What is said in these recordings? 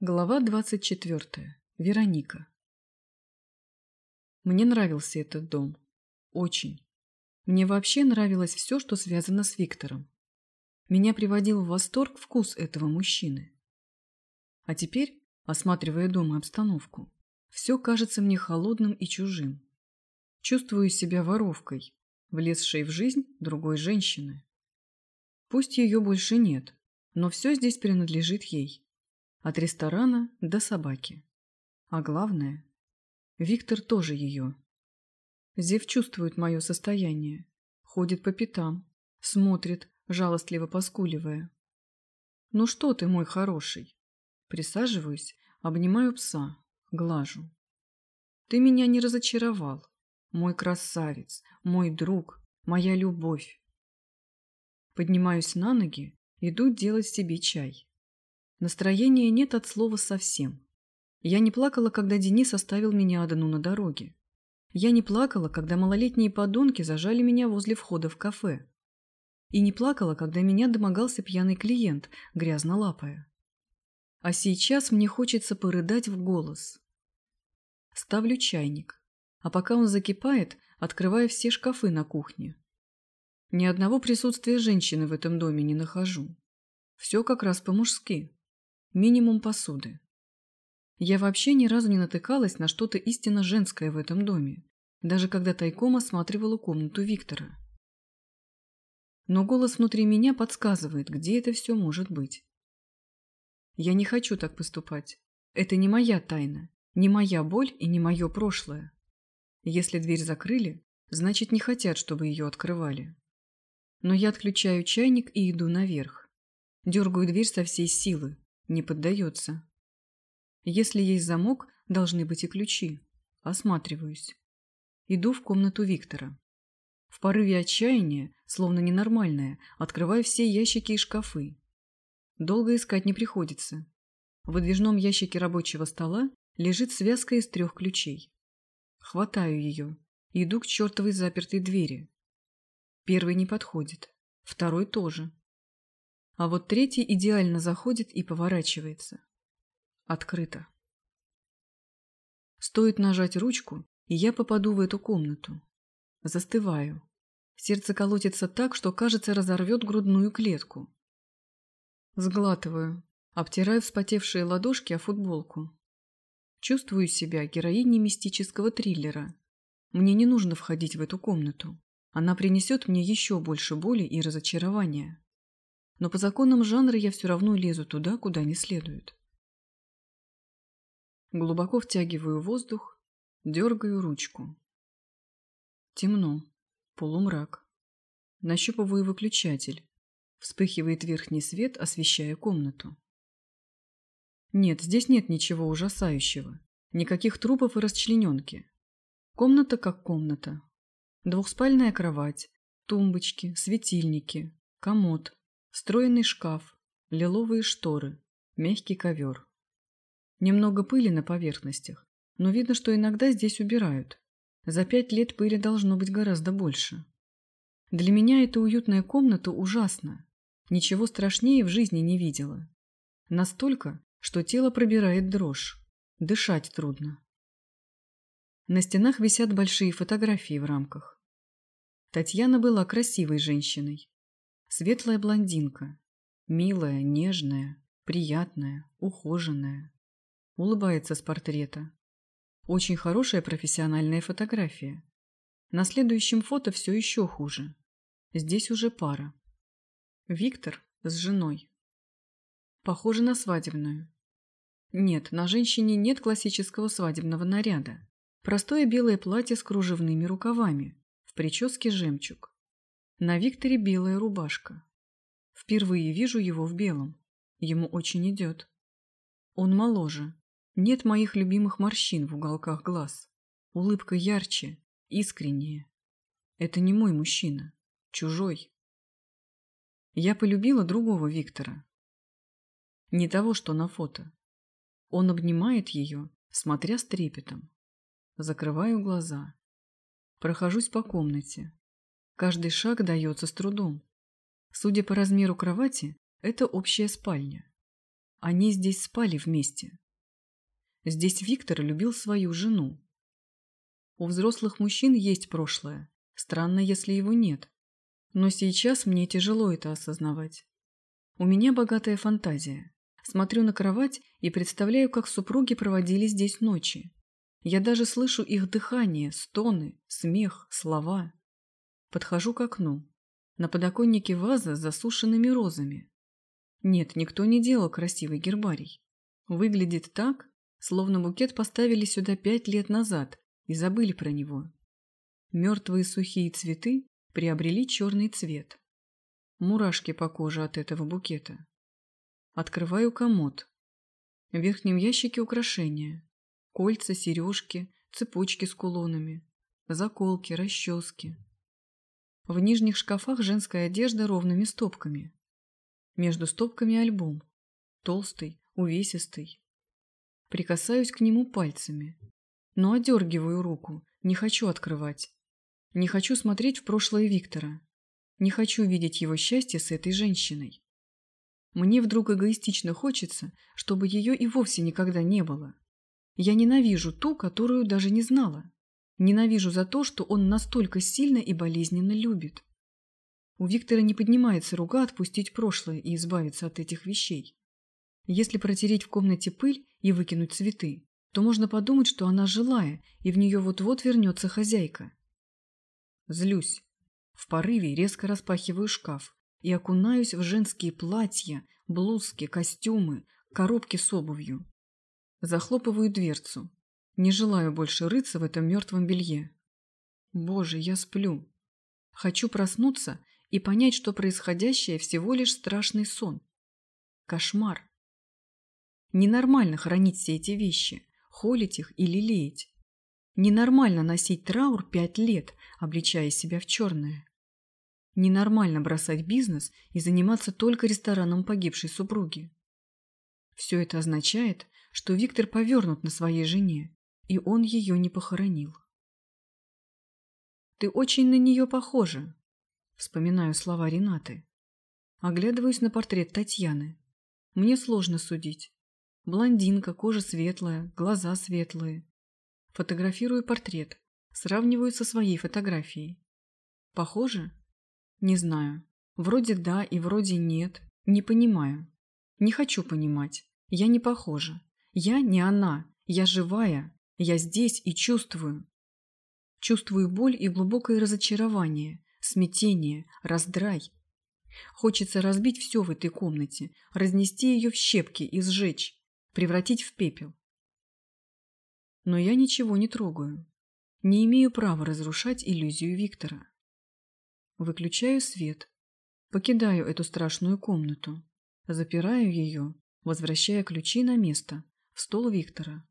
Глава 24. Вероника. Мне нравился этот дом. Очень. Мне вообще нравилось все, что связано с Виктором. Меня приводил в восторг вкус этого мужчины. А теперь, осматривая дом и обстановку, все кажется мне холодным и чужим. Чувствую себя воровкой, влезшей в жизнь другой женщины. Пусть ее больше нет, но все здесь принадлежит ей. От ресторана до собаки. А главное, Виктор тоже ее. Зев чувствует мое состояние, ходит по пятам, смотрит, жалостливо поскуливая. «Ну что ты, мой хороший?» Присаживаюсь, обнимаю пса, глажу. «Ты меня не разочаровал. Мой красавец, мой друг, моя любовь». Поднимаюсь на ноги, иду делать себе чай. Настроения нет от слова совсем. Я не плакала, когда Денис оставил меня одну на дороге. Я не плакала, когда малолетние подонки зажали меня возле входа в кафе. И не плакала, когда меня домогался пьяный клиент, грязно лапая. А сейчас мне хочется порыдать в голос. Ставлю чайник, а пока он закипает, открываю все шкафы на кухне. Ни одного присутствия женщины в этом доме не нахожу. Все как раз по-мужски. Минимум посуды. Я вообще ни разу не натыкалась на что-то истинно женское в этом доме, даже когда тайком осматривала комнату Виктора. Но голос внутри меня подсказывает, где это все может быть. Я не хочу так поступать. Это не моя тайна, не моя боль и не мое прошлое. Если дверь закрыли, значит не хотят, чтобы ее открывали. Но я отключаю чайник и иду наверх. Дергаю дверь со всей силы, не поддается. Если есть замок, должны быть и ключи. Осматриваюсь. Иду в комнату Виктора. В порыве отчаяния, словно ненормальная, открываю все ящики и шкафы. Долго искать не приходится. В выдвижном ящике рабочего стола лежит связка из трех ключей. Хватаю ее. Иду к чертовой запертой двери. Первый не подходит. Второй тоже. А вот третий идеально заходит и поворачивается. Открыто. Стоит нажать ручку, и я попаду в эту комнату. Застываю. Сердце колотится так, что, кажется, разорвет грудную клетку. Сглатываю, обтираю вспотевшие ладошки о футболку. Чувствую себя героиней мистического триллера. Мне не нужно входить в эту комнату. Она принесет мне еще больше боли и разочарования но по законам жанра я все равно лезу туда, куда не следует. Глубоко втягиваю воздух, дергаю ручку. Темно, полумрак. Нащупываю выключатель. Вспыхивает верхний свет, освещая комнату. Нет, здесь нет ничего ужасающего. Никаких трупов и расчлененки. Комната как комната. Двухспальная кровать, тумбочки, светильники, комод, Встроенный шкаф, лиловые шторы, мягкий ковер. Немного пыли на поверхностях, но видно, что иногда здесь убирают. За пять лет пыли должно быть гораздо больше. Для меня эта уютная комната ужасна. Ничего страшнее в жизни не видела. Настолько, что тело пробирает дрожь. Дышать трудно. На стенах висят большие фотографии в рамках. Татьяна была красивой женщиной. Светлая блондинка. Милая, нежная, приятная, ухоженная. Улыбается с портрета. Очень хорошая профессиональная фотография. На следующем фото все еще хуже. Здесь уже пара. Виктор с женой. Похоже на свадебную. Нет, на женщине нет классического свадебного наряда. Простое белое платье с кружевными рукавами, в прическе жемчуг. На Викторе белая рубашка. Впервые вижу его в белом. Ему очень идет. Он моложе. Нет моих любимых морщин в уголках глаз. Улыбка ярче, искреннее. Это не мой мужчина. Чужой. Я полюбила другого Виктора. Не того, что на фото. Он обнимает ее, смотря с трепетом. Закрываю глаза. Прохожусь по комнате. Каждый шаг дается с трудом. Судя по размеру кровати, это общая спальня. Они здесь спали вместе. Здесь Виктор любил свою жену. У взрослых мужчин есть прошлое. Странно, если его нет. Но сейчас мне тяжело это осознавать. У меня богатая фантазия. Смотрю на кровать и представляю, как супруги проводили здесь ночи. Я даже слышу их дыхание, стоны, смех, слова. Подхожу к окну. На подоконнике ваза с засушенными розами. Нет, никто не делал красивый гербарий. Выглядит так, словно букет поставили сюда пять лет назад и забыли про него. Мертвые сухие цветы приобрели черный цвет. Мурашки по коже от этого букета. Открываю комод. В верхнем ящике украшения. Кольца, сережки, цепочки с кулонами, заколки, расчески. В нижних шкафах женская одежда ровными стопками. Между стопками альбом. Толстый, увесистый. Прикасаюсь к нему пальцами. Но одергиваю руку, не хочу открывать. Не хочу смотреть в прошлое Виктора. Не хочу видеть его счастье с этой женщиной. Мне вдруг эгоистично хочется, чтобы ее и вовсе никогда не было. Я ненавижу ту, которую даже не знала. Ненавижу за то, что он настолько сильно и болезненно любит. У Виктора не поднимается рука отпустить прошлое и избавиться от этих вещей. Если протереть в комнате пыль и выкинуть цветы, то можно подумать, что она жилая, и в нее вот-вот вернется хозяйка. Злюсь. В порыве резко распахиваю шкаф и окунаюсь в женские платья, блузки, костюмы, коробки с обувью. Захлопываю дверцу. Не желаю больше рыться в этом мертвом белье. Боже, я сплю. Хочу проснуться и понять, что происходящее всего лишь страшный сон. Кошмар. Ненормально хранить все эти вещи, холить их и лелеять. Ненормально носить траур пять лет, обличая себя в черное. Ненормально бросать бизнес и заниматься только рестораном погибшей супруги. Все это означает, что Виктор повернут на своей жене, и он ее не похоронил. «Ты очень на нее похожа», — вспоминаю слова Ренаты. Оглядываюсь на портрет Татьяны. Мне сложно судить. Блондинка, кожа светлая, глаза светлые. Фотографирую портрет, сравниваю со своей фотографией. Похоже? Не знаю. Вроде да и вроде нет. Не понимаю. Не хочу понимать. Я не похожа. Я не она. Я живая. Я здесь и чувствую. Чувствую боль и глубокое разочарование, смятение, раздрай. Хочется разбить все в этой комнате, разнести ее в щепки и сжечь превратить в пепел. Но я ничего не трогаю. Не имею права разрушать иллюзию Виктора. Выключаю свет. Покидаю эту страшную комнату. Запираю ее, возвращая ключи на место, в стол Виктора.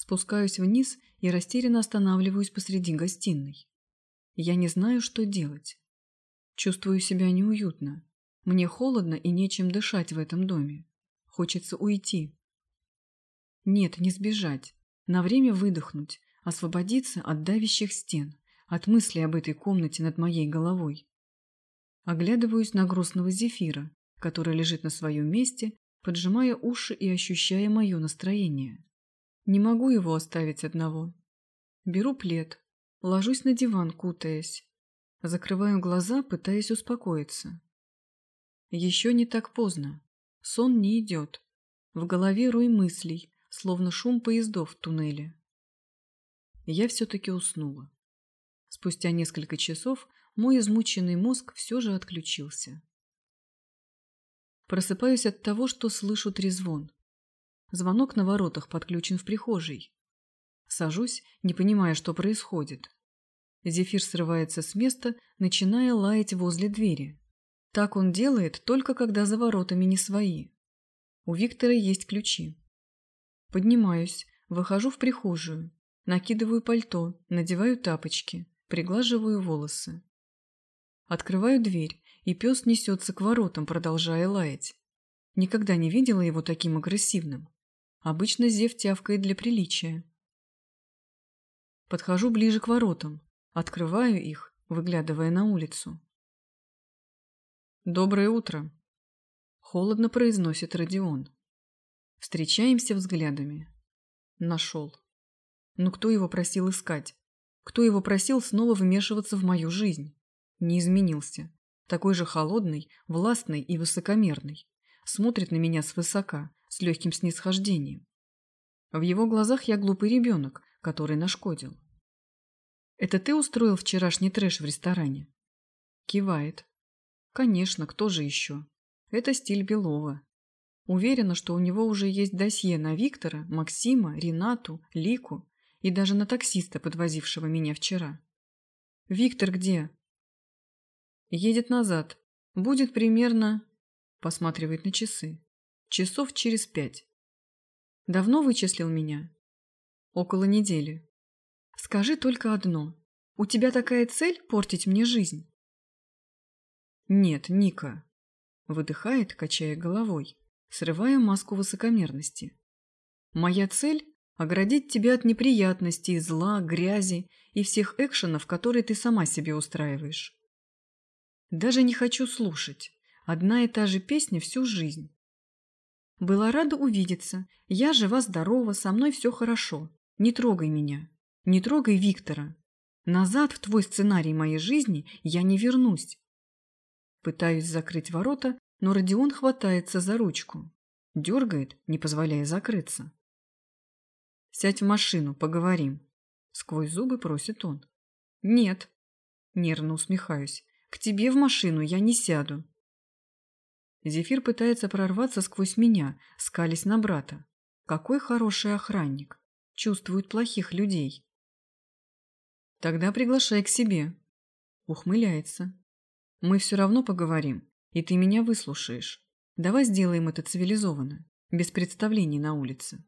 Спускаюсь вниз и растерянно останавливаюсь посреди гостиной. Я не знаю, что делать. Чувствую себя неуютно. Мне холодно и нечем дышать в этом доме. Хочется уйти. Нет, не сбежать. На время выдохнуть, освободиться от давящих стен, от мысли об этой комнате над моей головой. Оглядываюсь на грустного зефира, который лежит на своем месте, поджимая уши и ощущая мое настроение. Не могу его оставить одного. Беру плед, ложусь на диван, кутаясь. Закрываю глаза, пытаясь успокоиться. Еще не так поздно. Сон не идет. В голове рой мыслей, словно шум поездов в туннеле. Я все-таки уснула. Спустя несколько часов мой измученный мозг все же отключился. Просыпаюсь от того, что слышу трезвон. Звонок на воротах подключен в прихожей. Сажусь, не понимая, что происходит. Зефир срывается с места, начиная лаять возле двери. Так он делает только когда за воротами не свои. У Виктора есть ключи. Поднимаюсь, выхожу в прихожую, накидываю пальто, надеваю тапочки, приглаживаю волосы. Открываю дверь, и пес несется к воротам, продолжая лаять. Никогда не видела его таким агрессивным. Обычно Зев тявкает для приличия. Подхожу ближе к воротам, открываю их, выглядывая на улицу. «Доброе утро!» Холодно произносит Родион. Встречаемся взглядами. Нашел. Но кто его просил искать? Кто его просил снова вмешиваться в мою жизнь? Не изменился. Такой же холодный, властный и высокомерный. Смотрит на меня свысока, с легким снисхождением. В его глазах я глупый ребенок, который нашкодил. «Это ты устроил вчерашний трэш в ресторане?» Кивает. «Конечно, кто же еще? Это стиль Белова. Уверена, что у него уже есть досье на Виктора, Максима, Ренату, Лику и даже на таксиста, подвозившего меня вчера. «Виктор где?» «Едет назад. Будет примерно...» Посматривает на часы. «Часов через пять». «Давно вычислил меня?» «Около недели». «Скажи только одно. У тебя такая цель портить мне жизнь?» «Нет, Ника», — выдыхает, качая головой срывая маску высокомерности. Моя цель – оградить тебя от неприятностей, зла, грязи и всех экшенов, которые ты сама себе устраиваешь. Даже не хочу слушать. Одна и та же песня всю жизнь. Была рада увидеться. Я жива-здорова, со мной все хорошо. Не трогай меня. Не трогай Виктора. Назад в твой сценарий моей жизни я не вернусь. Пытаюсь закрыть ворота, но Родион хватается за ручку. Дергает, не позволяя закрыться. «Сядь в машину, поговорим», — сквозь зубы просит он. «Нет», — нервно усмехаюсь, — «к тебе в машину я не сяду». Зефир пытается прорваться сквозь меня, скались на брата. Какой хороший охранник. Чувствует плохих людей. Тогда приглашай к себе. Ухмыляется. Мы все равно поговорим. И ты меня выслушаешь. Давай сделаем это цивилизованно, без представлений на улице.